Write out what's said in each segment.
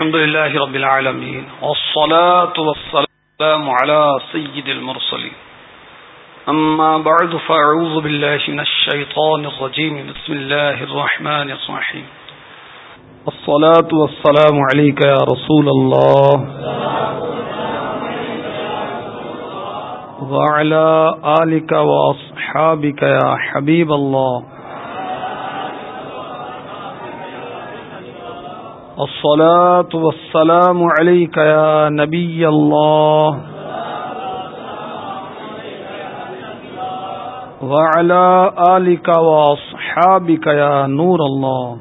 الحمد لله رب العالمين، والصلاة والسلام على سيد المرسلين. أما بعد، فأعوذ بالله من الشيطان الرجيم، بسم الله الرحمن الرحيم. الصلاة والسلام عليك يا رسول الله. وعلى آلك وأصحابك يا حبيب الله. الصلاة والسلام عليك يا نبي الله. وعلى آلك وأصحابك يا نور الله.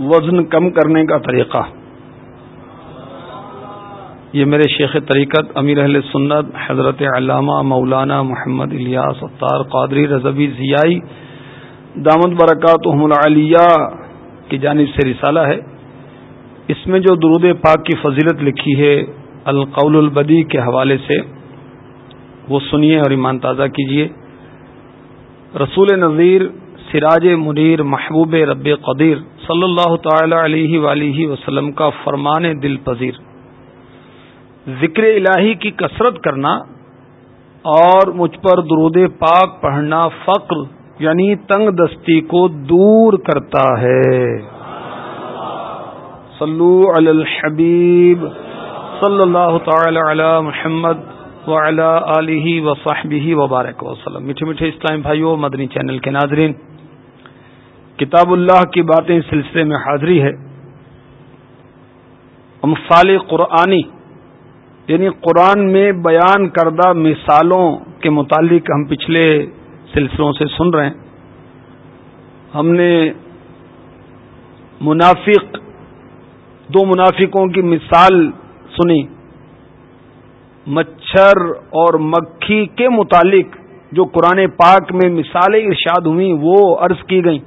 وزن کم کرنے کا طریقہ. یہ میرے شیخ طریقت امیر اہل سنت حضرت علامہ مولانا محمد الیاس اختار قادری رضوی ضیائی دامد برکات العلیہ، کی جانب سے رسالہ ہے۔ اس میں جو درود پاک کی فضیلت لکھی ہے القول البدی کے حوالے سے، وہ سنیے اور ایمان تازہ کیجیے رسول نذیر، سراج منیر، محبوب رب قدیر صلی اللہ تعالی علیہ ولیہ وسلم کا فرمان دل پذیر۔ ذکر الہی کی کثرت کرنا اور مجھ پر درود پاک پڑھنا فقر یعنی تنگ دستی کو دور کرتا ہے۔ صلو علی الحبیب صلی اللہ تعالی علی محمد وعلی آلہ وصحبہ وبارک وسلم۔ میٹھے میٹھے اسلام بھائیو، مدنی چینل کے ناظرین، کتاب اللہ کی باتیں سلسلے میں حاضری ہے۔ امثال قرآنی یعنی قرآن میں بیان کردہ مثالوں کے متعلق ہم پچھلے سلسلوں سے سن رہے ہیں۔ ہم نے منافق، دو منافقوں کی مثال سنی۔ مچھر اور مکھی کے متعلق جو قرآن پاک میں مثالیں ارشاد ہوئی وہ عرض کی گئیں۔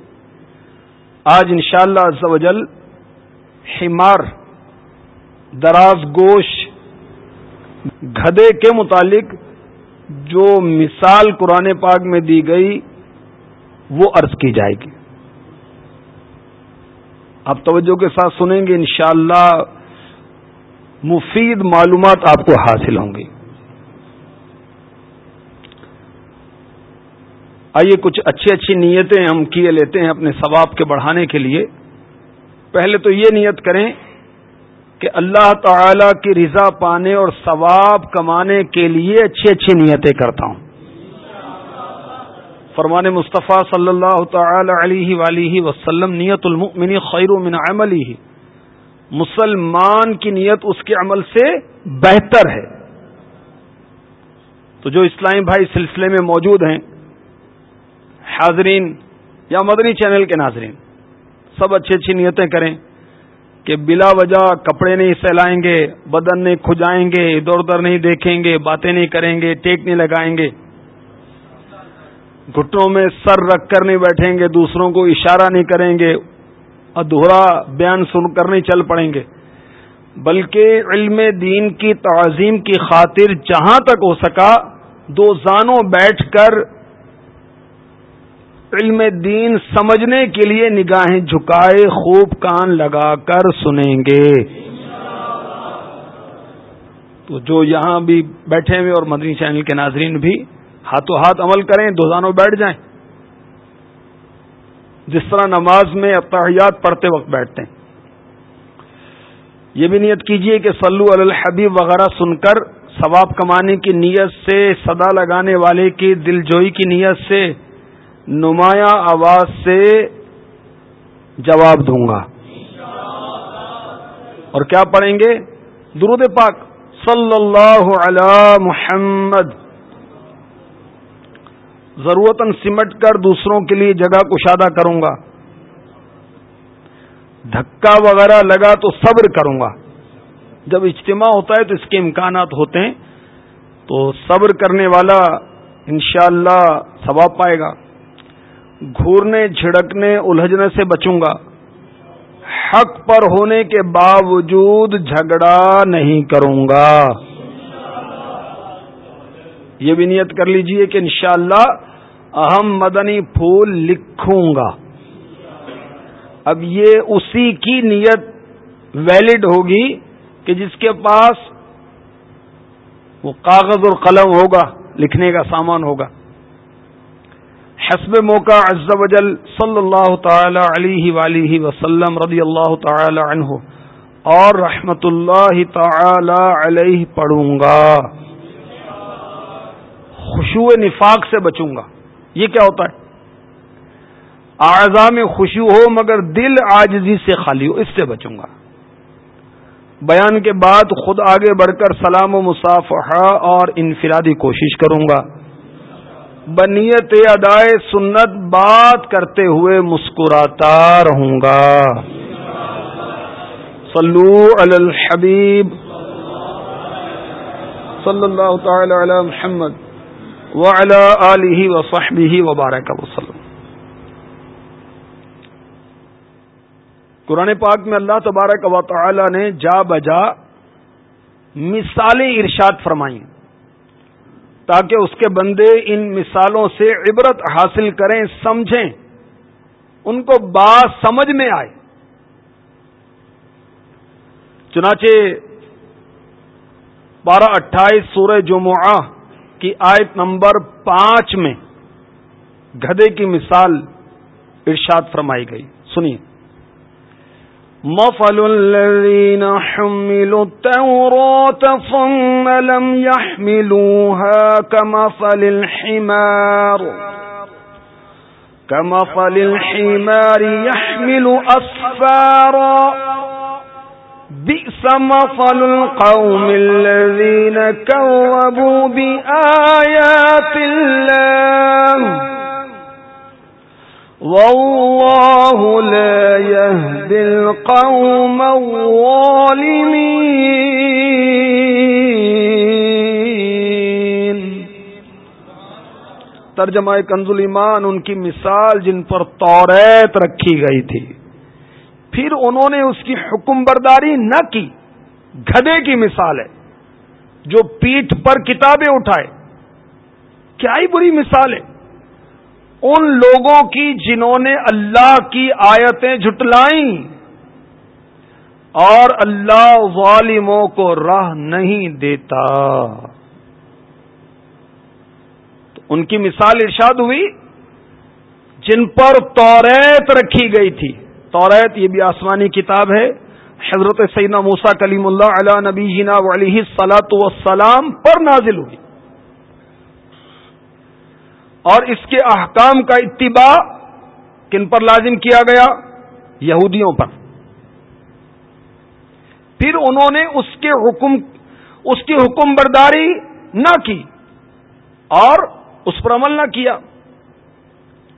آج انشاءاللہ شاء اللہ ہمار دراز گوش گدے کے متعلق جو مثال قرآن پاک میں دی گئی، وہ عرض کی جائے گی۔ آپ توجہ کے ساتھ سنیں گے، انشاءاللہ مفید معلومات آپ کو حاصل ہوں گی۔ آئیے کچھ اچھی اچھی نیتیں ہم کیے لیتے ہیں اپنے ثواب کے بڑھانے کے لیے۔ پہلے تو یہ نیت کریں کہ اللہ تعالی کی رضا پانے اور ثواب کمانے کے لیے اچھی اچھی نیتیں کرتا ہوں۔ فرمان مصطفیٰ صلی اللہ تعالی علیہ ولیہ وسلم، نیت المؤمن خیر من عملی۔ مسلمان کی نیت اس کے عمل سے بہتر ہے۔ تو جو اسلامی بھائی سلسلے میں موجود ہیں، حاضرین یا مدنی چینل کے ناظرین، سب اچھی اچھی نیتیں کریں۔ کہ بلا وجہ کپڑے نہیں سہلائیں گے، بدن نہیں کھجائیں گے، ادھر ادھر نہیں دیکھیں گے، باتیں نہیں کریں گے، ٹیک نہیں لگائیں گے۔ گھٹنوں میں سر رکھ کر نہیں بیٹھیں گے، دوسروں کو اشارہ نہیں کریں گے، ادھورا بیان سن کر نہیں چل پڑیں گے۔ بلکہ علم دین کی تعظیم کی خاطر جہاں تک ہو سکا، دو زانوں بیٹھ کر علم دین سمجھنے کے لیے نگاہیں جھکائے خوب کان لگا کر سنیں گے۔ تو جو یہاں بھی بیٹھے ہوئے اور مدنی چینل کے ناظرین بھی ہاتھوں ہاتھ عمل کریں دوزانوں بیٹھ جائیں۔ جس طرح نماز میں اتحیات پڑھتے وقت بیٹھتے ہیں۔ یہ بھی نیت کیجیے کہ سلو الحبیب وغیرہ سن کر ثواب کمانے کی نیت سے، صدا لگانے والے کی دل جوئی کی نیت سے نمایاں آواز سے جواب دوں گا۔ اور کیا پڑھیں گے؟ درود پاک صلی اللہ علی محمد۔ ضرورت سمٹ کر دوسروں کے لیے جگہ کشادہ کروں گا۔ دھکا وغیرہ لگا تو صبر کروں گا۔ جب اجتماع ہوتا ہے تو اس کے امکانات ہوتے ہیں۔ تو صبر کرنے والا انشاءاللہ اللہ ثواب پائے گا۔ گھورنے، جھڑکنے، الجھنے سے بچوں گا۔ حق پر ہونے کے باوجود جھگڑا نہیں کروں گا۔ یہ بھی نیت کر لیجیے کہ انشاءاللہ اہم مدنی پھول لکھوں گا۔ اب یہ اسی کی نیت ویلڈ ہوگی کہ جس کے پاس وہ کاغذ اور قلم ہوگا، لکھنے کا سامان ہوگا۔ حسب موقع عز و جل صلی اللہ تعالی علیہ ولیہ وسلم رضی اللہ تعالی عنہ اور رحمت اللہ تعالی علیہ پڑھوں گا خوشو نفاق سے بچوں گا یہ کیا ہوتا ہے؟ اعضا میں خوشی ہو مگر دل آجزی سے خالی ہو، اس سے بچوں گا بیان کے بعد خود آگے بڑھ کر سلام و مصافحہ اور انفرادی کوشش کروں گا بنیت ادائے سنت بات کرتے ہوئے مسکراتا رہوں گا۔ صلو علی الحبیب۔ صلی اللہ تعالی علی محمد وعلی آلہ وصحبہ وبارک وسلم۔ قرآن پاک میں اللہ تبارک و تعالی نے جا بجا مثالیں ارشاد فرمائی تاکہ اس کے بندے ان مثالوں سے عبرت حاصل کریں، سمجھیں، ان کو بات سمجھ میں آئے۔ چنانچہ بارہ اٹھائیس سورہ جمعہ کی آیت نمبر پانچ میں گدے کی مثال ارشاد فرمائی گئی۔ سنیے۔ مفل الذين حملوا التوراة ثم لم يحملوها كمفل الحمار كمفل الحمار يحمل أسفارا بئس مفل القوم الذين كوبوا بآيات الله والله لا يهدي القوم الظالمين. ترجمہ کنز ایمان ان کی مثال جن پر توریت رکھی گئی تھی۔ پھر انہوں نے اس کی حکم برداری نہ کی۔ گدے کی مثال ہے۔ جو پیٹھ پر کتابیں اٹھائے۔ کیا ہی بری مثال ہے۔ ان لوگوں کی جنہوں نے اللہ کی آیتیں جھٹلائیں اور اللہ ظالموں کو راہ نہیں دیتا۔ تو ان کی مثال ارشاد ہوئی، جن پر توریت رکھی گئی تھی۔ توریت یہ بھی آسمانی کتاب ہے۔ حضرت سیدنا موسا کلیم اللہ علیہ نبی جینا علیہ سلاۃ وسلام پر نازل ہوئی۔ اور اس کے احکام کا اتباع کن پر لازم کیا گیا؟ یہودیوں پر۔ پھر انہوں نے اس کے حکم، اس کی حکم برداری نہ کی اور اس پر عمل نہ کیا۔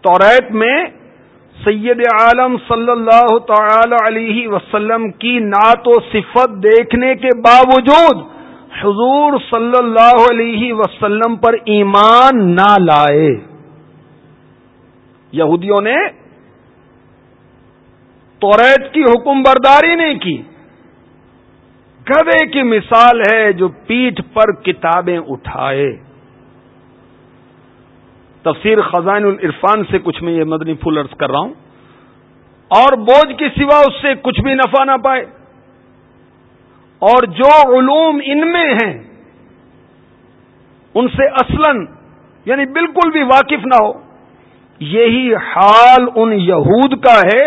توریت میں سید عالم صلی اللہ تعالی علیہ وسلم کی نعت و صفت دیکھنے کے باوجود حضور صلی اللہ علیہ وسلم پر ایمان نہ لائے۔ یہودیوں نے توریت کی حکم برداری نہیں کی۔ گدے کی مثال ہے جو پیٹھ پر کتابیں اٹھائے۔ تفسیر خزان العرفان سے کچھ میں یہ مدنی پھولرس کر رہا ہوں۔ اور بوجھ کے سوا اس سے کچھ بھی نفع نہ پائے۔ اور جو علوم ان میں ہیں، ان سے اصلا یعنی بالکل بھی واقف نہ ہو، یہی حال ان یہود کا ہے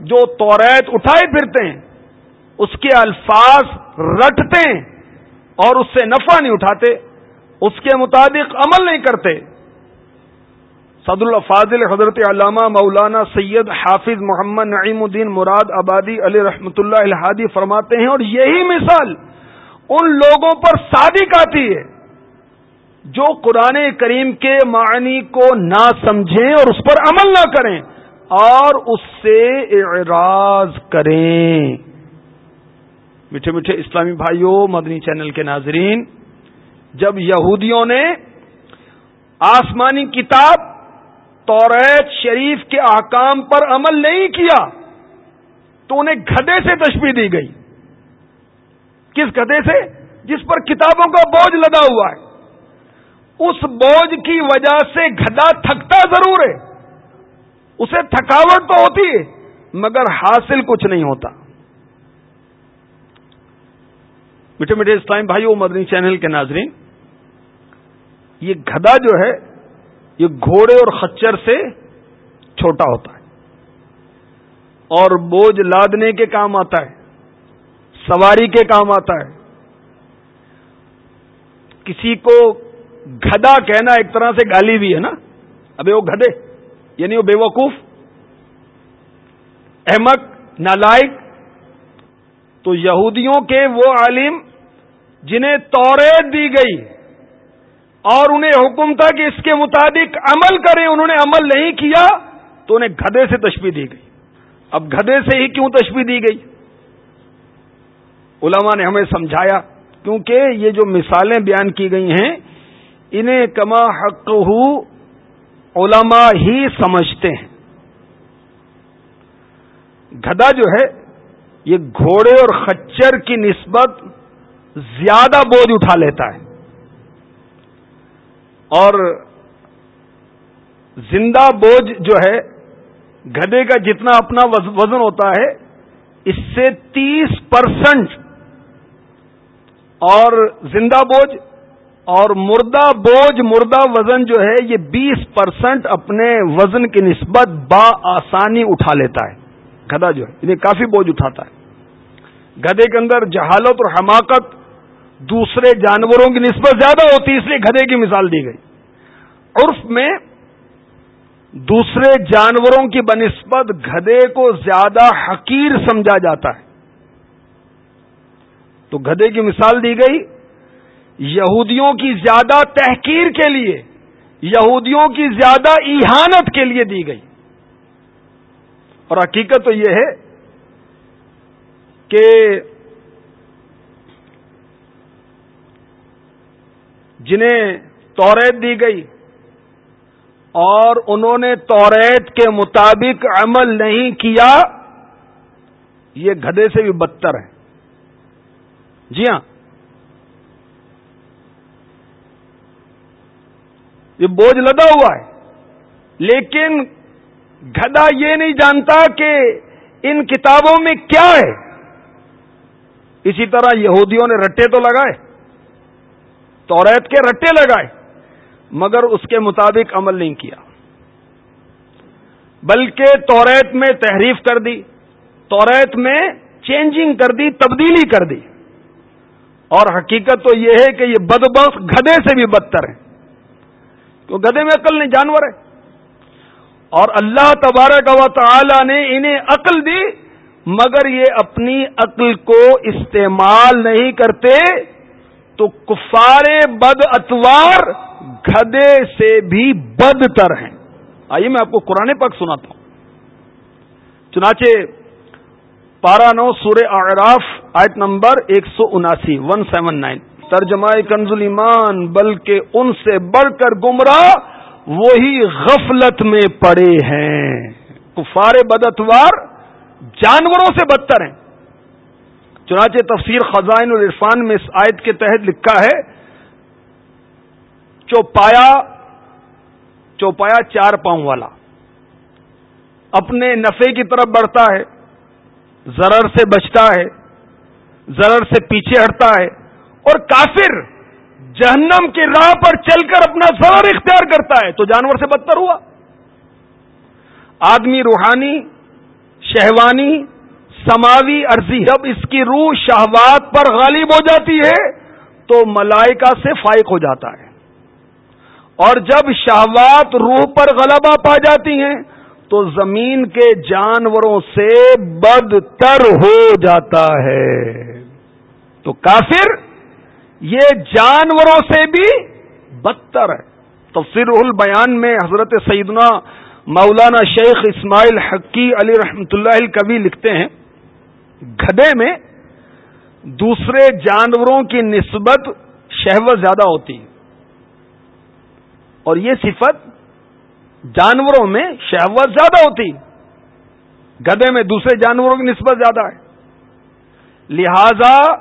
جو توریت اٹھائے پھرتے ہیں، اس کے الفاظ رٹتے ہیں اور اس سے نفع نہیں اٹھاتے، اس کے مطابق عمل نہیں کرتے۔ صدر الفاظل حضرت علامہ مولانا سید حافظ محمد نعیم الدین مراد آبادی علی رحمۃ اللہ الحادی فرماتے ہیں اور یہی مثال ان لوگوں پر صادق آتی ہے جو قرآن کریم کے معنی کو نہ سمجھیں اور اس پر عمل نہ کریں اور اس سے اعراض کریں۔ میٹھے میٹھے اسلامی بھائیوں، مدنی چینل کے ناظرین، جب یہودیوں نے آسمانی کتاب توریت شریف کے احکام پر عمل نہیں کیا تو انہیں گدے سے تشبیح دی گئی۔ کس گدے سے؟ جس پر کتابوں کا بوجھ لدا ہوا ہے۔ اس بوجھ کی وجہ سے گدا تھکتا ضرور ہے۔ اسے تھکاوٹ تو ہوتی ہے، مگر حاصل کچھ نہیں ہوتا۔ میٹھے میٹھے اسلام بھائی وہ مدنی چینل کے ناظرین، یہ گدا جو ہے یہ گھوڑے اور خچر سے چھوٹا ہوتا ہے اور بوجھ لادنے کے کام آتا ہے، سواری کے کام آتا ہے۔ کسی کو گدا کہنا ایک طرح سے گالی بھی ہے نا، ابھی وہ گدے یعنی وہ بے وقوف احمد نالائق۔ تو یہودیوں کے وہ عالم جنہیں توریت دی گئی۔ اور انہیں حکم تھا کہ اس کے مطابق عمل کریں، انہوں نے عمل نہیں کیا تو انہیں گدے سے تشبیح دی گئی۔ اب گدے سے ہی کیوں تشبیح دی گئی؟ علماء نے ہمیں سمجھایا، کیونکہ یہ جو مثالیں بیان کی گئی ہیں، انہیں کما حق علماء ہی سمجھتے ہیں۔ گدا جو ہے، یہ گھوڑے اور خچر کی نسبت زیادہ بوجھ اٹھا لیتا ہے۔ اور زندہ بوجھ جو ہے گدے کا جتنا اپنا وزن ہوتا ہے، اس سے تیس پرسنٹ اور زندہ بوجھ اور مردہ بوجھ، مردہ وزن جو ہے، یہ بیس پرسنٹ اپنے وزن کی نسبت با آسانی اٹھا لیتا ہے۔ گدا جو ہے، انہیں کافی بوجھ اٹھاتا ہے۔ گدے کے اندر جہالت اور حماقت دوسرے جانوروں کی نسبت زیادہ ہوتی اس لیے گدے کی مثال دی گئی۔ عرف میں دوسرے جانوروں کی بنسبت گدے کو زیادہ حقیر سمجھا جاتا ہے۔ تو گدے کی مثال دی گئی، یہودیوں کی زیادہ تحقیر کے لیے، یہودیوں کی زیادہ ایہانت کے لیے دی گئی۔ اور حقیقت تو یہ ہے کہ جنہیں توریت دی گئی اور انہوں نے توریت کے مطابق عمل نہیں کیا، یہ گدے سے بھی بدتر ہے جی ہاں۔ یہ بوجھ لدا ہوا ہے۔ لیکن گدا یہ نہیں جانتا کہ ان کتابوں میں کیا ہے۔ اسی طرح یہودیوں نے رٹے تو لگائے۔ توریت کے رٹے لگائے، مگر اس کے مطابق عمل نہیں کیا۔ بلکہ توریت میں تحریف کر دی، توریت میں چینجنگ کر دی، تبدیلی کر دی۔ اور حقیقت تو یہ ہے کہ یہ بدبخ گدے سے بھی بدتر ہے تو گدے میں عقل نہیں، جانور ہے اور اللہ تبارک و تعالی نے انہیں عقل دی، مگر یہ اپنی عقل کو استعمال نہیں کرتے۔ تو کفار بد اتوار گدے سے بھی بدتر ہیں۔ آئیے میں آپ کو قرآن پاک سناتا ہوں۔ چنانچہ پارا نو سورہ اعراف آیت نمبر ایک سو اناسی ون سیون نائن ترجمہ کنز ایمان بلکہ ان سے بڑھ کر گمراہ وہی غفلت میں پڑے ہیں۔ کفار بدتوار جانوروں سے بدتر ہیں۔ چنانچہ تفسیر خزائن الرفان میں اس آیت کے تحت لکھا ہے، چوپایا چوپایا چار پاؤں والا۔ اپنے نفے کی طرف بڑھتا ہے زرر سے بچتا ہے زرر سے پیچھے ہٹتا ہے، اور کافر جہنم کی راہ پر چل کر اپنا زرر اختیار کرتا ہے۔ تو جانور سے بدتر ہوا۔ آدمی روحانی، شہوانی سماوی عرضی جب اس کی روح شہوات پر غالب ہو جاتی ہے، تو ملائکہ سے فائق ہو جاتا ہے۔ اور جب شہوات روح پر غلبہ پا جاتی ہیں، تو زمین کے جانوروں سے بدتر ہو جاتا ہے۔ تو کافر یہ جانوروں سے بھی بدتر ہے۔ تفسیر البیان میں حضرت سیدنا مولانا شیخ اسماعیل حقی علی رحمت اللہ کبھی لکھتے ہیں۔ گدے میں دوسرے جانوروں کی نسبت شہوت زیادہ ہوتی اور یہ صفت جانوروں میں شہوت زیادہ ہوتی گدے میں دوسرے جانوروں کی نسبت زیادہ ہے۔ لہذا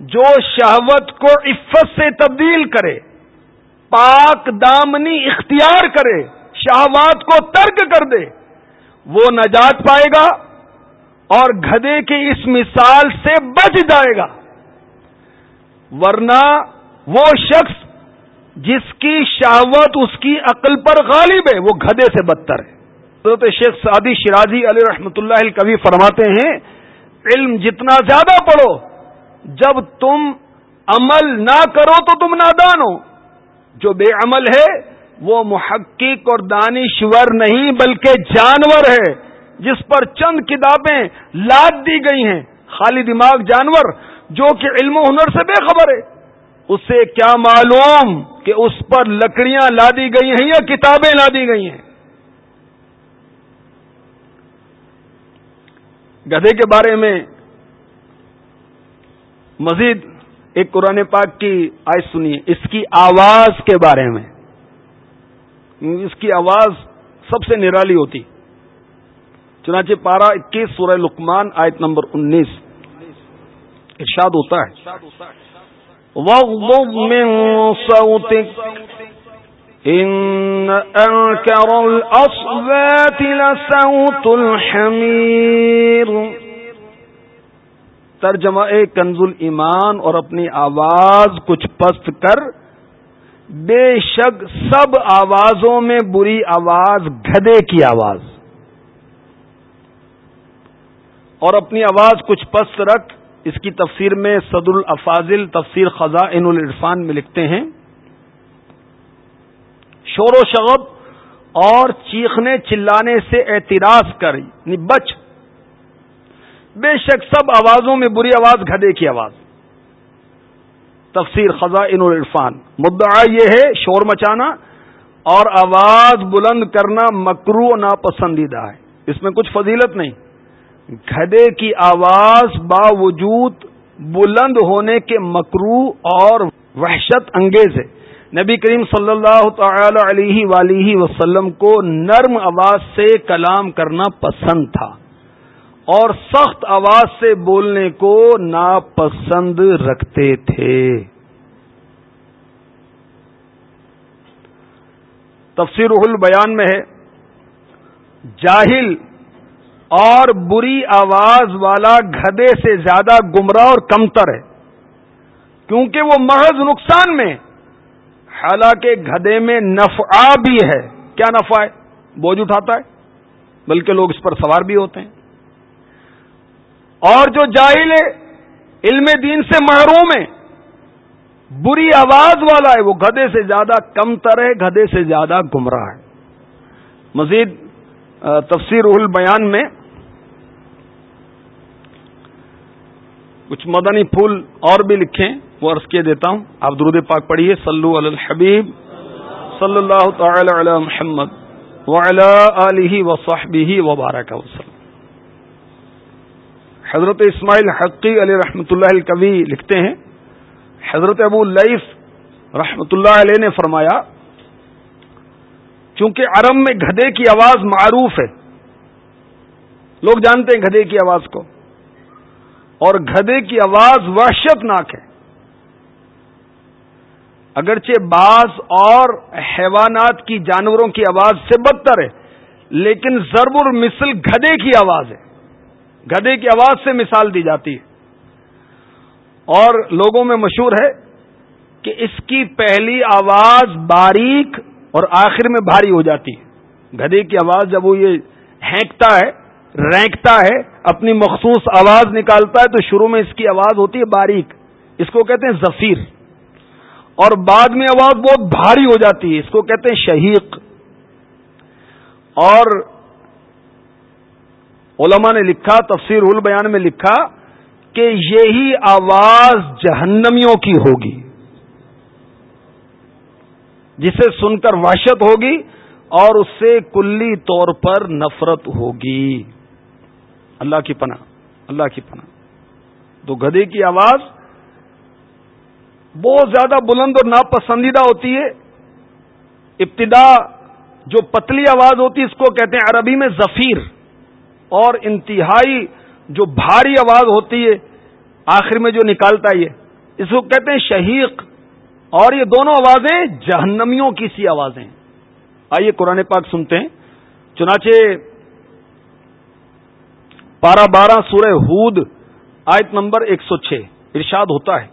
جو شہوت کو عفت سے تبدیل کرے، پاک دامنی اختیار کرے، شہوات کو ترک کر دے، وہ نجات پائے گا۔ اور گدے کی اس مثال سے بچ جائے گا۔ ورنہ وہ شخص جس کی شہوت اس کی عقل پر غالب ہے، وہ گدے سے بدتر ہے۔ حضرت شیخ سعدی شرازی علی رحمۃ اللہ کبھی فرماتے ہیں، علم جتنا زیادہ پڑھو، جب تم عمل نہ کرو تو تم نادان ہو۔ جو بے عمل ہے، وہ محقق اور دانشور نہیں، بلکہ جانور ہے۔ جس پر چند کتابیں لاد دی گئی ہیں۔ خالی دماغ جانور، جو کہ علم و ہنر سے بے خبر ہے۔ اس سے کیا معلوم کہ اس پر لکڑیاں لادی گئی ہیں یا کتابیں لادی گئی ہیں؟ گدھے کے بارے میں مزید ایک قرآن پاک کی آج سنیے۔ اس کی آواز کے بارے میں۔ اس کی آواز سب سے نرالی ہوتی۔ چنانچہ پارا اکیس سورہ لکمان آیت نمبر انیس. ارشاد ہوتا ہے. ان انکر الاصوات لصوت الحمیر ترجمہ کنز ایمان اور اپنی آواز کچھ پست کر بے شک سب آوازوں میں بری آواز گدے کی آواز. اور اپنی آواز کچھ پست رکھ۔ اس کی تفسیر میں صدر الافاظل تفسیر خزاں العرفان میں لکھتے ہیں۔ شور و شغب اور چیخنے چلانے سے اعتراض کر یعنی بچ۔ بے شک سب آوازوں میں بری آواز گھدے کی آواز۔ تفسیر خزاں العرفان۔ مدعا یہ ہے شور مچانا اور آواز بلند کرنا مکرو ناپسندیدہ ہے۔ اس میں کچھ فضیلت نہیں۔ گدے کی آواز باوجود بلند ہونے کے مکرو اور وحشت انگیز ہے۔ نبی کریم صلی اللہ تعالی علیہ ولیہ وسلم کو نرم آواز سے کلام کرنا پسند تھا اور سخت آواز سے بولنے کو ناپسند رکھتے تھے۔ تفسیر البیان میں ہے، جاہل اور بری آواز والا گدے سے زیادہ گمراہ اور کمتر ہے۔ کیونکہ وہ محض نقصان میں حالانکہ گدے میں نفع بھی ہے۔ کیا نفع ہے؟ بوجھ اٹھاتا ہے۔ بلکہ لوگ اس پر سوار بھی ہوتے ہیں۔ اور جو جاہل ہے، علم دین سے محروم ہے، بری آواز والا ہے۔ وہ گدے سے زیادہ کمتر ہے گدے سے زیادہ گمراہ ہے۔ مزید تفسیر البیان میں کچھ مدنی پھول اور بھی لکھیں، وہ عرض کے دیتا ہوں۔ آپ درود پاک پڑھیے۔ صلو علی الحبیب۔ صلی اللہ تعالی علی محمد وعلی آلہ وصحبہ وبارک وسلم۔ حضرت اسماعیل حقی علی رحمۃ اللہ الکوی لکھتے ہیں۔ حضرت ابو الف رحمۃ اللہ علیہ نے فرمایا، چونکہ عرب میں گدے کی آواز معروف ہے، لوگ جانتے ہیں گدے کی آواز کو۔ اور گدے کی آواز وحشت ناک ہے۔ اگرچہ بعض اور حیوانات کی جانوروں کی آواز سے بدتر ہے، لیکن ضرب المثل گدے کی آواز ہے۔ گدے کی آواز سے مثال دی جاتی ہے۔ اور لوگوں میں مشہور ہے کہ اس کی پہلی آواز باریک اور آخر میں بھاری ہو جاتی ہے۔ گدے کی آواز جب وہ یہ ہینکتا ہے، رینکتا ہے اپنی مخصوص آواز نکالتا ہے تو شروع میں اس کی آواز ہوتی ہے باریک، اس کو کہتے ہیں ظفیر اور بعد میں آواز بہت بھاری ہو جاتی ہے، اس کو کہتے ہیں شہیق۔ اور علماء نے لکھا، تفسیر البیان میں لکھا کہ یہی آواز جہنمیوں کی ہوگی، جسے سن کر وحشت ہوگی اور اس سے کلی طور پر نفرت ہوگی۔ اللہ کی پناہ، اللہ کی پناہ۔ تو گدے کی آواز بہت زیادہ بلند اور ناپسندیدہ ہوتی ہے۔ ابتدا جو پتلی آواز ہوتی ہے، اس کو کہتے ہیں عربی میں ظفیر اور انتہائی جو بھاری آواز ہوتی ہے، آخر میں جو نکالتا ہے اس کو کہتے ہیں شہیق۔ اور یہ دونوں آوازیں جہنمیوں کی سی آوازیں آئیے قرآن پاک سنتے ہیں۔ چنانچہ پارہ بارہ سورہ ہود، آیت نمبر ایک سو چھ، ارشاد ہوتا ہے۔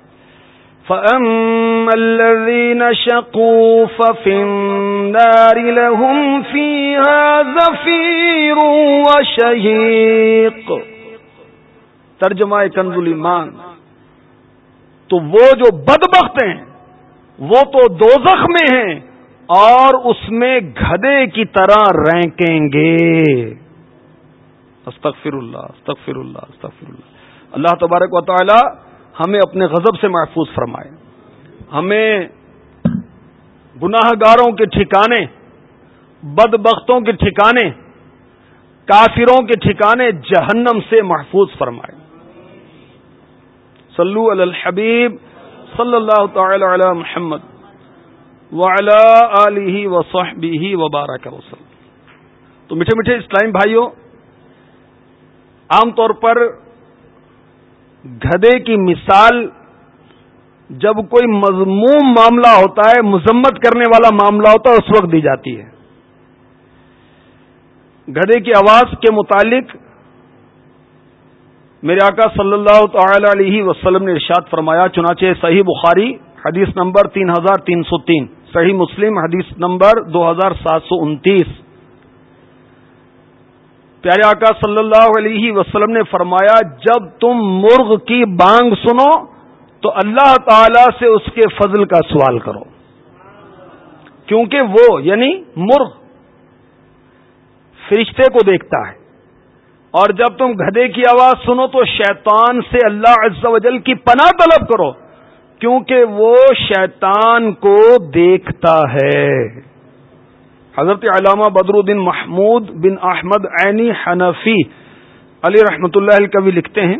فَأَمَّا الَّذِينَ شَقُوا فَفِي النَّارِ لَهُمْ فِيهَا زَفِيرٌ وَشَهِيقٌ۔ ترجمہ کنز ایمان۔ تو وہ جو بدبخت ہیں، وہ تو دوزخ میں ہیں اور اس میں گدے کی طرح رینکیں گے۔ استغفر اللہ استغفر اللہ استغفر اللہ۔ اللہ تبارک و تعالی ہمیں اپنے غضب سے محفوظ فرمائے۔ ہمیں گناہ گاروں کے ٹھکانے بد بختوں کے ٹھکانے، کافروں کے ٹھکانے جہنم سے محفوظ فرمائے۔ صلو علی الحبیب صلی اللہ تعالی علی محمد وعلی آلہ وصحبہ وبارک وسلم تو میٹھے میٹھے اسلام بھائیوں عام طور پر گدے کی مثال جب کوئی مضموم معاملہ ہوتا ہے، مذمت کرنے والا معاملہ ہوتا ہے، اس وقت دی جاتی ہے۔ گدے کی آواز کے متعلق میرے آقا صلی اللہ تعالی علیہ وسلم نے ارشاد فرمایا، چنانچہ صحیح بخاری حدیث نمبر تین ہزار تین سو تین، صحیح مسلم حدیث نمبر دو ہزار سات سو انتیس۔ پیارے آقا صلی اللہ علیہ وسلم نے فرمایا، جب تم مرغ کی بانگ سنو تو اللہ تعالی سے اس کے فضل کا سوال کرو۔ کیونکہ وہ یعنی مرغ، فرشتے کو دیکھتا ہے۔ اور جب تم گدے کی آواز سنو تو شیطان سے اللہ عز و جل کی پناہ طلب کرو، کیونکہ وہ شیطان کو دیکھتا ہے۔ حضرت علامہ بدر الدین محمود بن احمد عینی حنفی علی رحمۃ اللہ کبھی لکھتے ہیں،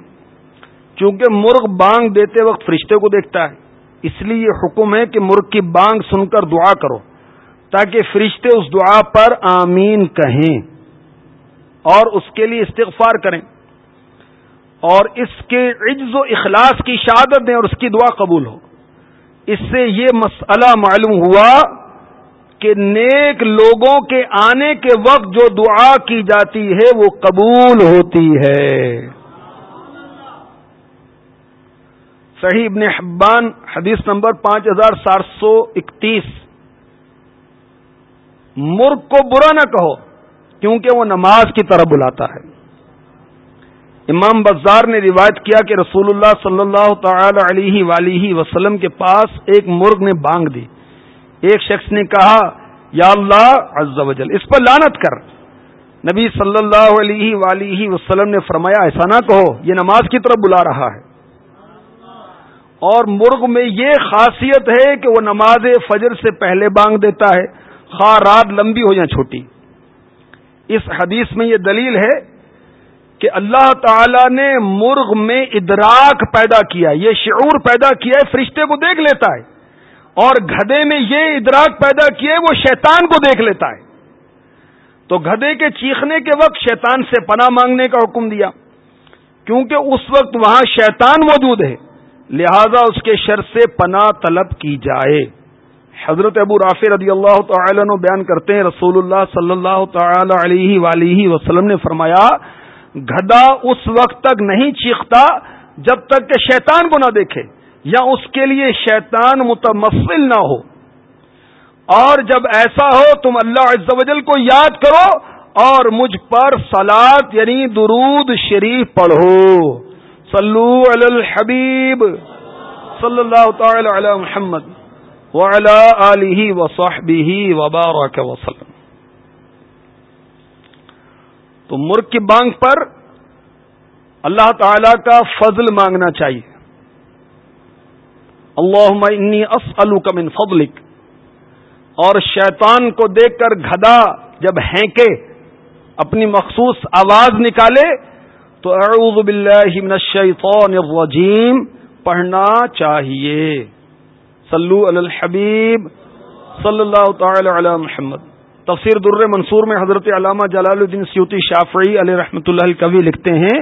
چونکہ مرغ بانگ دیتے وقت فرشتے کو دیکھتا ہے، اس لیے یہ حکم ہے کہ مرغ کی بانگ سن کر دعا کرو، تاکہ فرشتے اس دعا پر آمین کہیں اور اس کے لیے استغفار کریں۔ اور اس کے عجز و اخلاص کی شہادت دیں اور اس کی دعا قبول ہو۔ اس سے یہ مسئلہ معلوم ہوا کہ نیک لوگوں کے آنے کے وقت جو دعا کی جاتی ہے وہ قبول ہوتی ہے۔ صحیح ابن حبان حدیث نمبر پانچ ہزار سات سو اکتیس۔ مرغ کو برا نہ کہو، کیونکہ وہ نماز کی طرح بلاتا ہے۔ امام بزار نے روایت کیا کہ رسول اللہ صلی اللہ تعالی علیہ ولیہ وسلم کے پاس ایک مرغ نے بانگ دی۔ ایک شخص نے کہا، یا اللہ عز و جل، اس پر لانت کر۔ نبی صلی اللہ علیہ ولیہ وسلم نے فرمایا، ایسا نہ کہو، یہ نماز کی طرف بلا رہا ہے۔ اور مرغ میں یہ خاصیت ہے کہ وہ نماز فجر سے پہلے بانگ دیتا ہے، خواہ رات لمبی ہو یا چھوٹی۔ اس حدیث میں یہ دلیل ہے کہ اللہ تعالی نے مرغ میں ادراک پیدا کیا، یہ شعور پیدا کیا ہے فرشتے کو دیکھ لیتا ہے۔ اور گدے میں یہ ادراک پیدا کیے، وہ شیطان کو دیکھ لیتا ہے۔ تو گدے کے چیخنے کے وقت شیطان سے پناہ مانگنے کا حکم دیا۔ کیونکہ اس وقت وہاں شیطان موجود ہے، لہذا اس کے شر سے پناہ طلب کی جائے۔ حضرت ابو رافع رضی اللہ تعالی عنہ بیان کرتے ہیں، رسول اللہ صلی اللہ تعالی علیہ ولیہ وسلم نے فرمایا گدا اس وقت تک نہیں چیختا جب تک کہ شیطان کو نہ دیکھے۔ یا اس کے لیے شیطان متمفل نہ ہو۔ اور جب ایسا ہو، تم اللہ عز و جل کو یاد کرو اور مجھ پر سلاد یعنی درود شریف پڑھو۔ صلو علی الحبیب۔ صلی اللہ تعالی علی محمد وعلی آلہ وصحبہ وبارک وسلم تو مرغ کی بانگ پر اللہ تعالی کا فضل مانگنا چاہیے۔ اللہ انی اسألوک من فضلک۔ اور شیطان کو دیکھ کر گھدا، جب ہینکے، اپنی مخصوص آواز نکالے، تو اعوذ باللہ من الشیطان الرجیم، پڑھنا چاہیے۔ صلو علی الحبیب صلی اللہ تعالی علی محمد۔ تفسیر در منصور میں حضرت علامہ جلال الدین سیوتی شافعی علیہ رحمۃ اللہ کبھی لکھتے ہیں۔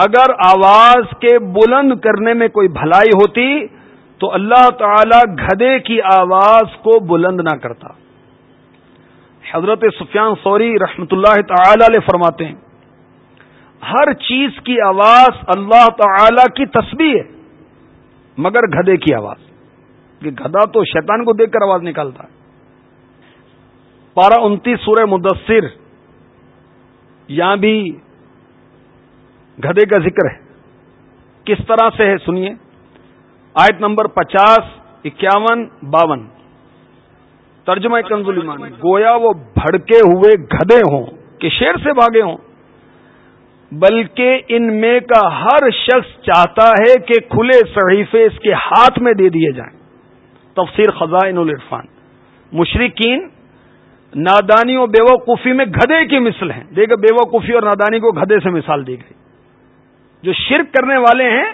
اگر آواز کے بلند کرنے میں کوئی بھلائی ہوتی تو اللہ تعالی گدے کی آواز کو بلند نہ کرتا۔ حضرت سفیان سوری رحمت اللہ تعالی علیہ فرماتے ہیں، ہر چیز کی آواز اللہ تعالی کی تسبیح ہے، مگر گدے کی آواز۔ کہ گدا تو شیطان کو دیکھ کر آواز نکالتا ہے۔ پارہ انتیس سورہ مدثر، یہاں بھی گدے کا ذکر ہے۔ کس طرح سے ہے سنیے۔ آیت نمبر پچاس، اکیاون، باون۔ ترجمہ کنزول ایمان گویا وہ بھڑکے ہوئے گدے ہوں، کہ شیر سے بھاگے ہوں۔ بلکہ ان میں کا ہر شخص چاہتا ہے کہ کھلے صحیفے اس کے ہاتھ میں دے دیے جائیں۔ تفسیر خزائن العرفان۔ مشرقین نادانی و بیوقوفی میں گدے کی مثل ہیں۔ دیکھ بیوقوفی اور نادانی کو گدے سے مثال دی گئی۔ جو شرک کرنے والے ہیں،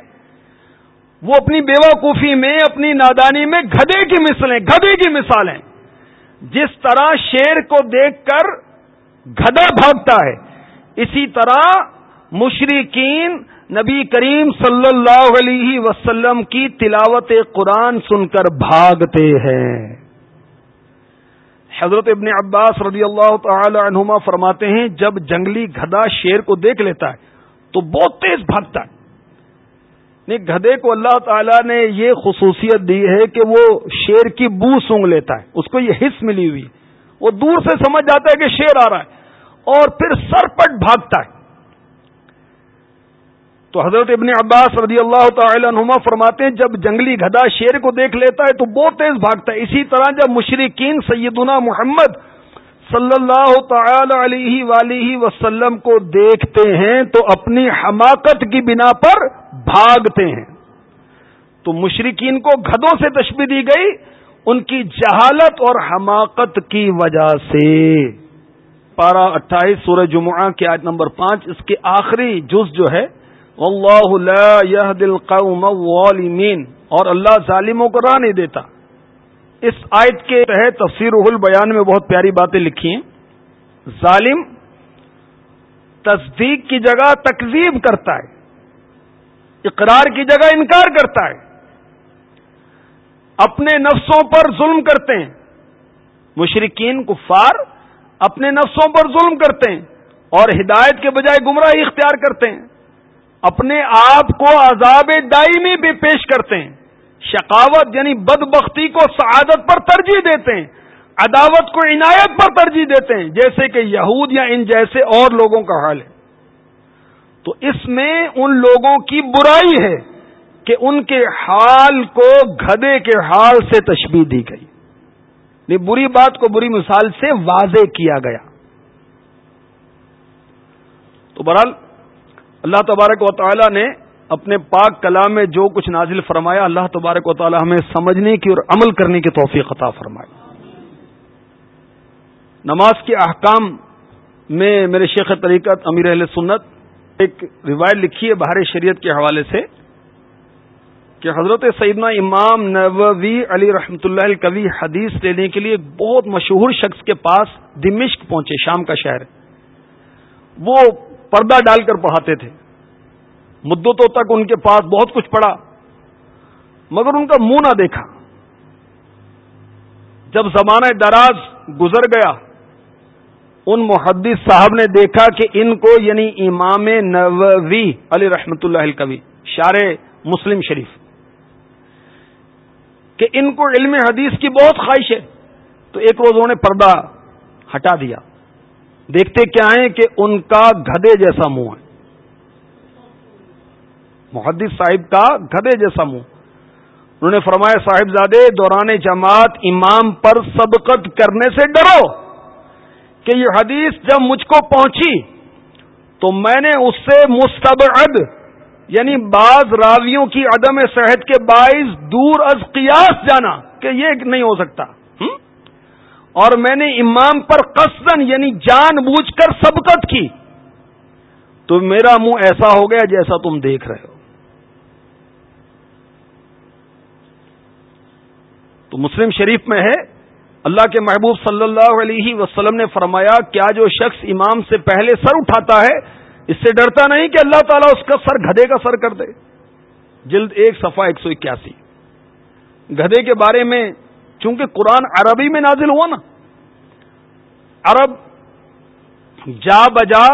وہ اپنی بیوقوفی میں، اپنی نادانی میں گدے کی مثل ہیں گدے کی مثال ہیں جس طرح شیر کو دیکھ کر گدا بھاگتا ہے، اسی طرح مشرقین نبی کریم صلی اللہ علیہ وسلم کی تلاوت قرآن سن کر بھاگتے ہیں۔ حضرت ابن عباس رضی اللہ تعالی عنہما فرماتے ہیں، جب جنگلی گدا شیر کو دیکھ لیتا ہے تو بہت تیز بھاگتا ہے۔ نہیں گدے کو اللہ تعالی نے یہ خصوصیت دی ہے کہ وہ شیر کی بو سونگ لیتا ہے۔ اس کو یہ حص ملی ہوئی وہ دور سے سمجھ جاتا ہے کہ شیر آ رہا ہے اور پھر سرپٹ بھاگتا ہے۔ تو حضرت ابن عباس رضی اللہ تعالی عنہما فرماتے ہیں، جب جنگلی گدا شیر کو دیکھ لیتا ہے تو بہت تیز بھاگتا ہے۔ اسی طرح جب مشرقین سیدنا محمد صلی اللہ تعالی علیہ ولیہ وسلم کو دیکھتے ہیں تو اپنی حماقت کی بنا پر بھاگتے ہیں۔ تو مشرقین کو گدوں سے تشبیح دی گئی ان کی جہالت اور حماقت کی وجہ سے۔ پارہ اٹھائیس سورہ جمعہ کے آج نمبر پانچ، اس کے آخری جز جو ہے، واللہ لا يهد القوم اور اللہ ظالموں کو راہ نہیں دیتا۔ اس آیت کے تحت تفسیر البیان میں بہت پیاری باتیں لکھی ہیں۔ ظالم تصدیق کی جگہ تکذیب کرتا ہے، اقرار کی جگہ انکار کرتا ہے۔ اپنے نفسوں پر ظلم کرتے ہیں۔ مشرقین کفار اپنے نفسوں پر ظلم کرتے ہیں اور ہدایت کے بجائے گمراہی اختیار کرتے ہیں۔ اپنے آپ کو عذاب دائمی بھی پیش کرتے ہیں۔ شقاوت یعنی بد بختی کو سعادت پر ترجیح دیتے ہیں، عداوت کو عنایت پر ترجیح دیتے ہیں، جیسے کہ یہود یا ان جیسے اور لوگوں کا حال ہے۔ تو اس میں ان لوگوں کی برائی ہے کہ ان کے حال کو گدے کے حال سے تشبیح دی گئی۔ نہیں بری بات کو بری مثال سے واضح کیا گیا۔ تو برحال اللہ تبارک و تعالی نے اپنے پاک کلام میں جو کچھ نازل فرمایا، اللہ تبارک و تعالی ہمیں سمجھنے کی اور عمل کرنے کی توفیق عطا فرمائے۔ نماز کے احکام میں میرے شیخ طریقت امیر اہل سنت ایک روایت لکھی ہے بہار شریعت کے حوالے سے کہ حضرت سیدنا امام نووی علی رحمۃ اللہ الکوی حدیث لینے کے لیے بہت مشہور شخص کے پاس دمشق پہنچے، شام کا شہر۔ وہ پردہ ڈال کر پڑھاتے تھے۔ مدتوں تک ان کے پاس بہت کچھ پڑا، مگر ان کا منہ نہ دیکھا۔ جب زمانہ دراز گزر گیا، ان محدث صاحب نے دیکھا کہ ان کو یعنی امام نووی علی رحمت اللہ کبھی شار مسلم شریف، کہ ان کو علم حدیث کی بہت خواہش ہے۔ تو ایک روز انہوں نے پردہ ہٹا دیا۔ دیکھتے کیا ہیں کہ ان کا گدے جیسا منہ ہے۔ محدث صاحب کا گدے جیسا منہ۔ انہوں نے فرمایا صاحب زادے دوران جماعت امام پر سبقت کرنے سے ڈرو کہ یہ حدیث جب مجھ کو پہنچی تو میں نے اس سے مستبعد یعنی بعض راویوں کی عدم صحت کے باعث دور از قیاس جانا کہ یہ نہیں ہو سکتا۔ اور میں نے امام پر قصدن یعنی جان بوجھ کر سبقت کی۔ تو میرا منہ ایسا ہو گیا جیسا تم دیکھ رہے ہو۔ تو مسلم شریف میں ہے، اللہ کے محبوب صلی اللہ علیہ وسلم نے فرمایا کیا جو شخص امام سے پہلے سر اٹھاتا ہے، اس سے ڈرتا نہیں کہ اللہ تعالیٰ اس کا سر گدے کا سر کر دے۔ جلد ایک صفحہ ایک سو اکیاسی۔ گدے کے بارے میں، چونکہ قرآن عربی میں نازل ہوا نا، عرب جا بجا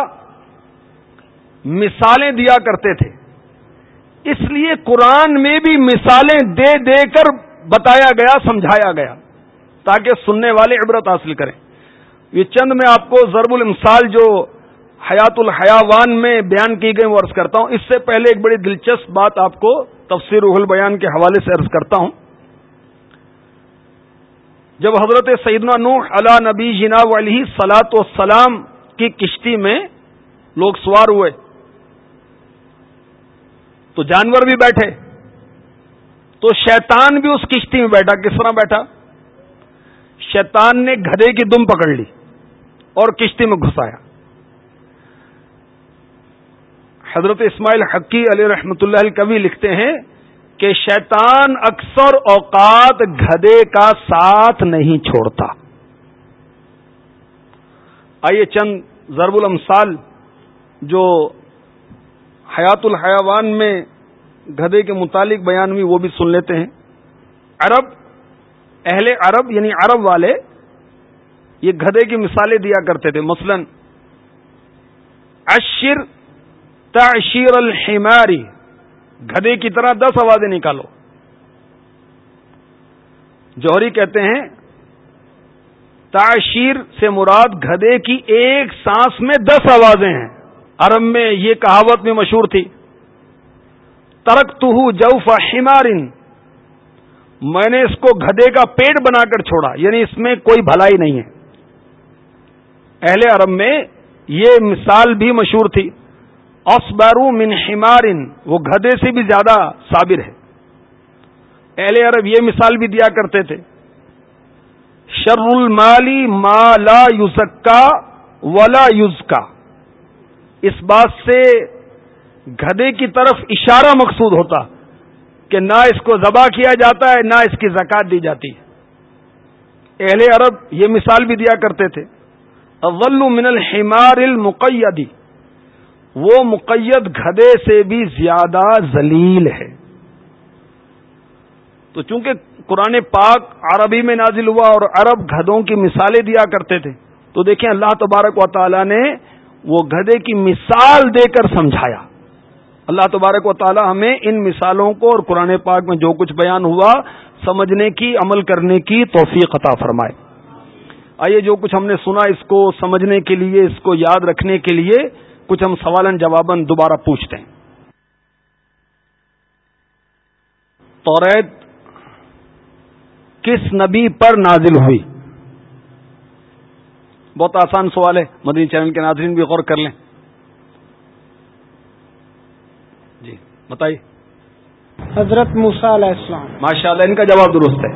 مثالیں دیا کرتے تھے۔ اس لیے قرآن میں بھی مثالیں دے دے کر بتایا گیا، سمجھایا گیا، تاکہ سننے والے عبرت حاصل کریں۔ یہ چند میں آپ کو ضرب المثال جو حیات الحیاوان میں بیان کی گئی وہ عرض کرتا ہوں۔ اس سے پہلے ایک بڑی دلچسپ بات آپ کو تفسیر روح البیان کے حوالے سے عرض کرتا ہوں۔ جب حضرت سیدنا نوح علا نبی جناب علیہ سلاۃ وسلام کی کشتی میں لوگ سوار ہوئے، تو جانور بھی بیٹھے۔ تو شیطان بھی اس کشتی میں بیٹھا، کس طرح بیٹھا؟ شیطان نے گدے کی دم پکڑ لی اور کشتی میں گھسایا۔ حضرت اسماعیل حقی علی رحمت اللہ کبھی لکھتے ہیں کہ شیطان اکثر اوقات گدے کا ساتھ نہیں چھوڑتا۔ آئیے چند ضرب الامثال جو حیات الحیوان میں گدے کے متعلق بیان ہوئی وہ بھی سن لیتے ہیں۔ عرب، اہل عرب یعنی عرب والے یہ گدے کی مثالیں دیا کرتے تھے۔ مثلا، اشر تعشیر الحماری گدے کی طرح دس آوازیں نکالو۔ جوہری کہتے ہیں، تعشیر سے مراد گدے کی ایک سانس میں دس آوازیں ہیں۔ عرب میں یہ کہاوت بھی مشہور تھی۔ ترک تو جوف ہمارن میں نے اس کو گدے کا پیٹ بنا کر چھوڑا یعنی اس میں کوئی بھلائی نہیں ہے۔ اہل عرب میں یہ مثال بھی مشہور تھی۔ اسبرو من حمارن، وہ گدے سے بھی زیادہ صابر ہے۔ اہل عرب یہ مثال بھی دیا کرتے تھے۔ شر المالی ما لا یوزکا ولا یوزکا اس بات سے گدے کی طرف اشارہ مقصود ہوتا کہ نہ اس کو ذبح کیا جاتا ہے، نہ اس کی زکات دی جاتی۔ ہے اہل عرب یہ مثال بھی دیا کرتے تھے۔ اول من الحمار المقیدی وہ مقید گدے سے بھی زیادہ ذلیل ہے۔ تو چونکہ قرآن پاک عربی میں نازل ہوا اور عرب گدوں کی مثالیں دیا کرتے تھے، تو دیکھیں اللہ تبارک و تعالی نے وہ گدے کی مثال دے کر سمجھایا۔ اللہ تبارک و تعالی ہمیں ان مثالوں کو اور قرآن پاک میں جو کچھ بیان ہوا سمجھنے کی، عمل کرنے کی توفیق عطا فرمائے۔ آئیے جو کچھ ہم نے سنا اس کو سمجھنے کے لیے، اس کو یاد رکھنے کے لیے کچھ ہم سوالن جواباً دوبارہ پوچھتے ہیں۔ توریت کس نبی پر نازل ہوئی؟ بہت آسان سوال ہے، مدنی چینل کے ناظرین بھی غور کر لیں جی بتائیے۔ حضرت موسا علیہ السلام۔ ماشاء اللہ ان کا جواب درست ہے۔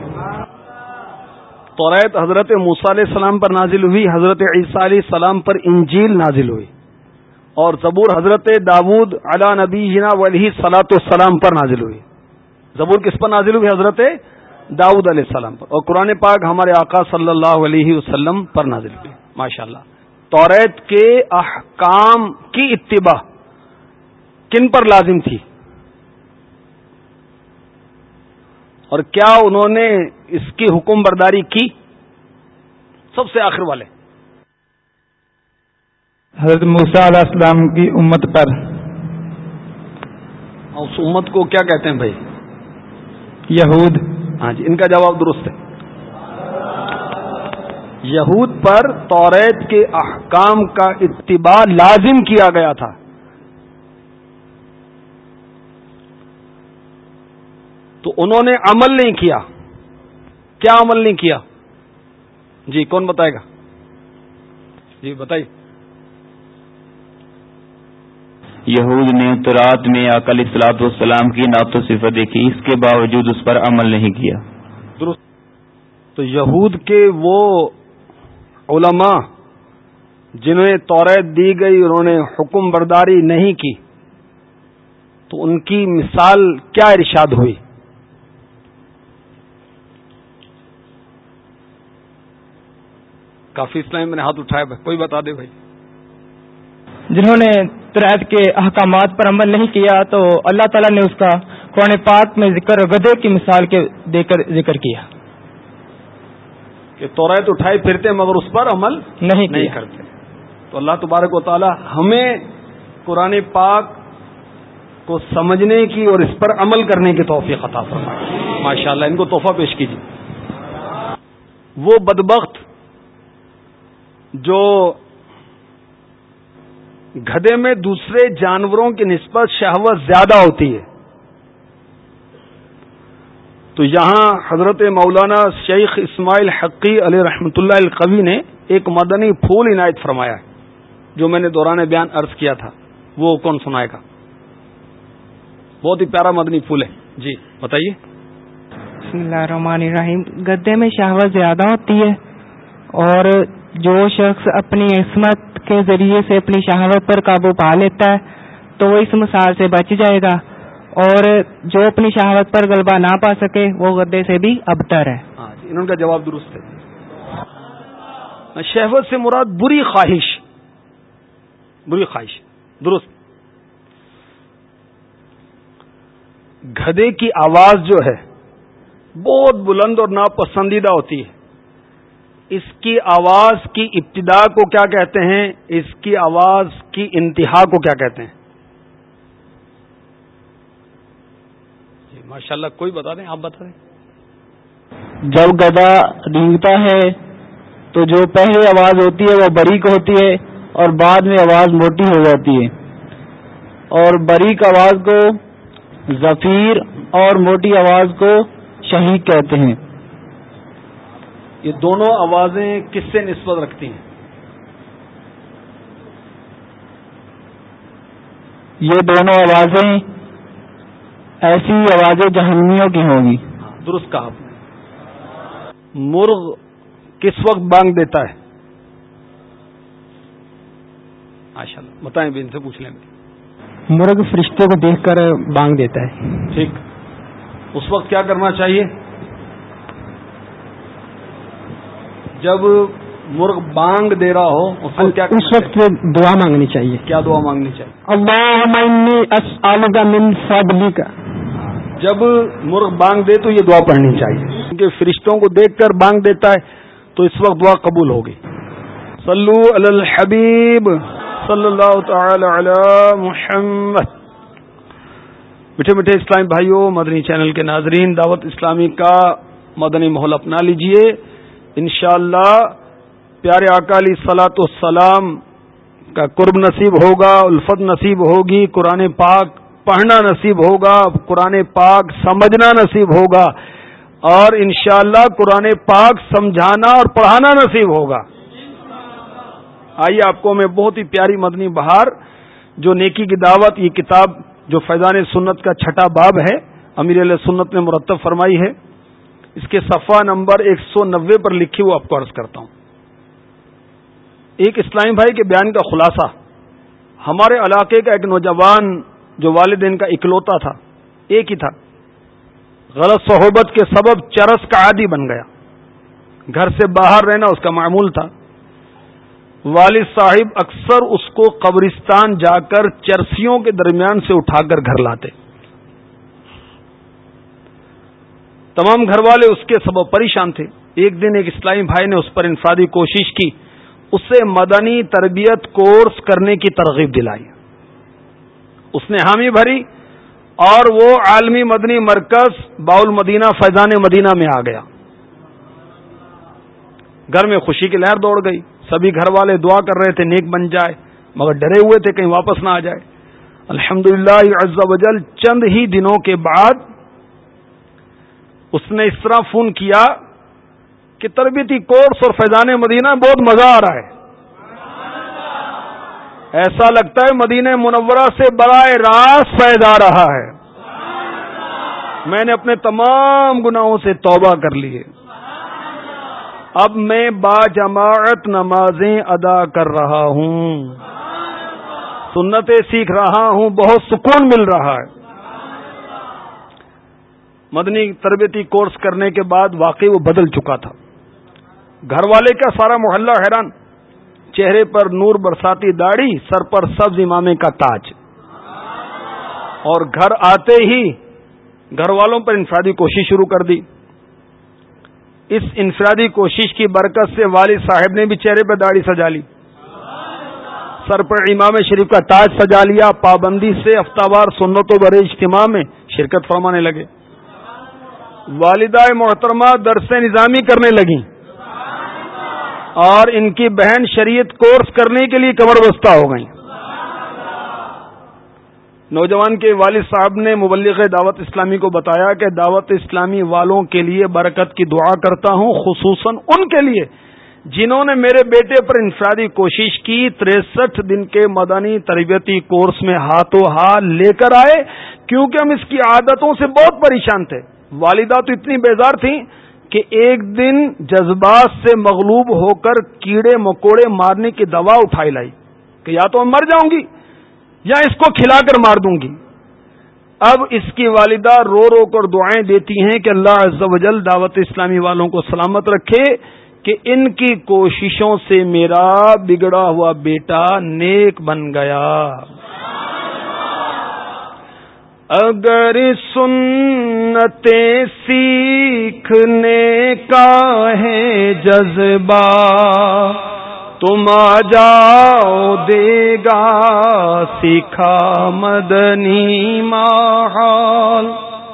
توریت حضرت موسا علیہ السلام پر نازل ہوئی حضرت عیسیٰ علیہ السلام پر انجیل نازل ہوئی۔ اور زبور حضرت داود علا نبی جنا ولی سلاۃ السلام پر نازل ہوئی۔ زبور کس پر نازل ہوئی؟ حضرت داود علیہ السلام پر۔ اور قرآن پاک ہمارے آقا صلی اللہ علیہ وسلم پر نازل ہوئی ماشاء اللہ توریت کے احکام کی اتباع کن پر لازم تھی؟ اور کیا انہوں نے اس کی حکم برداری کی؟ سب سے آخر والے۔ حضرت موسا علیہ السلام کی امت پر۔ اس امت کو کیا کہتے ہیں بھائی؟ یہود۔ ہاں جی ان کا جواب درست ہے۔ یہود پر توریت کے احکام کا اتباع لازم کیا گیا تھا۔ تو انہوں نے عمل نہیں کیا۔ کیا عمل نہیں کیا؟ جی کون بتائے گا؟ جی بتائیے۔ یہود نے ترات میں اکل اصلاط والسلام کی نعت و صفت دیکھی اس کے باوجود اس پر عمل نہیں کیا۔ درست۔ تو یہود کے وہ علماء جنہیں توریت دی گئی انہوں نے حکم برداری نہیں کی تو ان کی مثال کیا ارشاد ہوئی؟ کافی اسلام میں نے ہاتھ اٹھایا کوئی بتا دے بھائی۔ جنہوں نے ترعت کے احکامات پر عمل نہیں کیا تو اللہ تعالیٰ نے اس کا قرآن پاک میں ذکر گدے کی مثال کے دے کر ذکر کیا۔ کہ توریت اٹھائے پھرتے مگر اس پر عمل نہیں نہیں کرتے۔ تو اللہ تبارک و تعالی ہمیں قرآن پاک کو سمجھنے کی اور اس پر عمل کرنے کی توفیق عطا فرمائے۔ ماشاء اللہ ان کو تحفہ پیش کیجیے۔ وہ بدبخت جو گدے میں دوسرے جانوروں کی نسبت شہوت زیادہ ہوتی ہے۔ تو یہاں حضرت مولانا شیخ اسماعیل حقی علیہ رحمۃ اللہ القوی نے ایک مدنی پھول عنایت فرمایا ہے، جو میں نے دوران بیان عرض کیا تھا۔ وہ کون سنائے گا؟ بہت ہی پیارا مدنی پھول ہے۔ جی بتائیے۔ بسم اللہ الرحمن الرحیم۔ گدے میں شہوت زیادہ ہوتی ہے اور جو شخص اپنی عصمت کے ذریعے سے اپنی شہوت پر قابو پا لیتا ہے، تو وہ اس مثال سے بچ جائے گا۔ اور جو اپنی شہادت پر غلبہ نہ پا سکے، وہ غدے سے بھی ابتر ہے۔ ہاں جی، انہوں کا جواب درست ہے۔ شہوت سے مراد بری خواہش۔ بری خواہش، درست۔ گدے کی آواز جو ہے، بہت بلند اور ناپسندیدہ ہوتی ہے۔ اس کی آواز کی ابتدا کو کیا کہتے ہیں؟ اس کی آواز کی انتہا کو کیا کہتے ہیں؟ ماشاء اللہ کوئی بتا دیں آپ بتا دیں۔ جب گدا ڈھینگتا ہے تو جو پہلے آواز ہوتی ہے وہ بریک ہوتی ہے اور بعد میں آواز موٹی ہو جاتی ہے۔ اور بریک آواز کو ظفیر اور موٹی آواز کو شہید کہتے ہیں۔ یہ دونوں آوازیں کس سے نسبت رکھتی ہیں؟ یہ دونوں آوازیں ایسی آوازیں جہنمیوں کی ہوں گی۔ درست کہا مرغ کس وقت بانگ دیتا ہے؟ ماشاء اللہ بتائیں بھی ان سے پوچھ لیں۔ گے مرغ فرشتے کو دیکھ کر بانگ دیتا ہے۔ ٹھیک۔ اس وقت کیا کرنا چاہیے؟ جب مرغ بانگ دے رہا ہو اس وقت کیا اس وقت دعا مانگنی چاہیے۔ کیا دعا مانگنی چاہیے؟ اللہ من کا جب مرغ بانگ دے تو یہ دعا پڑھنی چاہیے۔ کیونکہ فرشتوں کو دیکھ کر بانگ دیتا ہے تو اس وقت دعا قبول ہوگی۔ صلو علی الحبیب صلی اللہ تعالی علی محمد۔ میٹھے میٹھے اسلامی بھائیوں مدنی چینل کے ناظرین دعوت اسلامی کا مدنی ماحول اپنا لیجیے۔ انشاءاللہ پیارے اکالی سلاۃ السلام کا قرب نصیب ہوگا الفت نصیب ہوگی، قرآن پاک پڑھنا نصیب ہوگا، قرآن پاک سمجھنا نصیب ہوگا اور انشاءاللہ اللہ قرآن پاک سمجھانا اور پڑھانا نصیب ہوگا۔ آئیے آپ کو میں بہت ہی پیاری مدنی بہار، جو نیکی کی دعوت، یہ کتاب جو فیضان سنت کا چھٹا باب ہے، امیر علیہ سنت نے مرتب فرمائی ہے۔ اس کے صفحہ نمبر ایک سو نوے پر لکھی وہ آپ کو عرض کرتا ہوں۔ ایک اسلامی بھائی کے بیان کا خلاصہ، ہمارے علاقے کا ایک نوجوان جو والدین کا اکلوتا تھا، ایک ہی تھا۔ غلط صحبت کے سبب چرس کا عادی بن گیا۔ گھر سے باہر رہنا اس کا معمول تھا۔ والد صاحب اکثر اس کو قبرستان جا کر چرسیوں کے درمیان سے اٹھا کر گھر لاتے۔ تمام گھر والے اس کے سبب پریشان تھے۔ ایک دن ایک اسلامی بھائی نے اس پر انفرادی کوشش کی۔ اسے مدنی تربیت کورس کرنے کی ترغیب دلائی۔ اس نے حامی بھری اور وہ عالمی مدنی مرکز باؤل مدینہ فیضان مدینہ میں آ گیا۔ گھر میں خوشی کی لہر دوڑ گئی۔ سبھی گھر والے دعا کر رہے تھے، نیک بن جائے، مگر ڈرے ہوئے تھے کہیں واپس نہ آ جائے۔ الحمد للہ وجل چند ہی دنوں کے بعد اس نے اس طرح فون کیا کہ تربیتی کورس اور فیضان مدینہ بہت مزہ آ رہا ہے۔ ایسا لگتا ہے مدینہ منورہ سے برائے راست پیدا رہا ہے۔ میں نے اپنے تمام گناہوں سے توبہ کر لیے اب میں با جماعت نمازیں ادا کر رہا ہوں۔ سنتیں سیکھ رہا ہوں، بہت سکون مل رہا ہے۔ مدنی تربیتی کورس کرنے کے بعد واقعی وہ بدل چکا تھا۔ گھر والے کا سارا محلہ حیران۔ چہرے پر نور برساتی داڑھی، سر پر سبز امامے کا تاج۔ اور گھر آتے ہی گھر والوں پر انفرادی کوشش شروع کر دی۔ اس انفرادی کوشش کی برکت سے والد صاحب نے بھی چہرے پر داڑھی سجا لی۔ سر پر امام شریف کا تاج سجا لیا۔ پابندی سے ہفتہ سنت و برے اجتماع میں شرکت فرمانے لگے۔ والدہ محترمہ درس نظامی کرنے لگیں اور ان کی بہن شریعت کورس کرنے کے لیے کمر بستہ ہو گئیں۔ نوجوان کے والد صاحب نے مبلغ دعوت اسلامی کو بتایا کہ دعوت اسلامی والوں کے لیے برکت کی دعا کرتا ہوں، خصوصاً ان کے لیے جنہوں نے میرے بیٹے پر انفرادی کوشش کی، تریسٹھ دن کے مدنی تربیتی کورس میں ہاتھوں ہاتھ لے کر آئے، کیونکہ ہم اس کی عادتوں سے بہت پریشان تھے۔ والدہ تو اتنی بیزار تھیں کہ ایک دن جذبات سے مغلوب ہو کر کیڑے مکوڑے مارنے کی دوا اٹھائی لائی کہ یا تو مر جاؤں گی یا اس کو کھلا کر مار دوں گی۔ اب اس کی والدہ رو رو کر دعائیں دیتی ہیں کہ اللہ عز و جل دعوت اسلامی والوں کو سلامت رکھے کہ ان کی کوششوں سے میرا بگڑا ہوا بیٹا نیک بن گیا۔ اگر سنتے سیکھنے کا ہے جذبہ تم آ جاؤ دے گا سکھا مدنی ماحول۔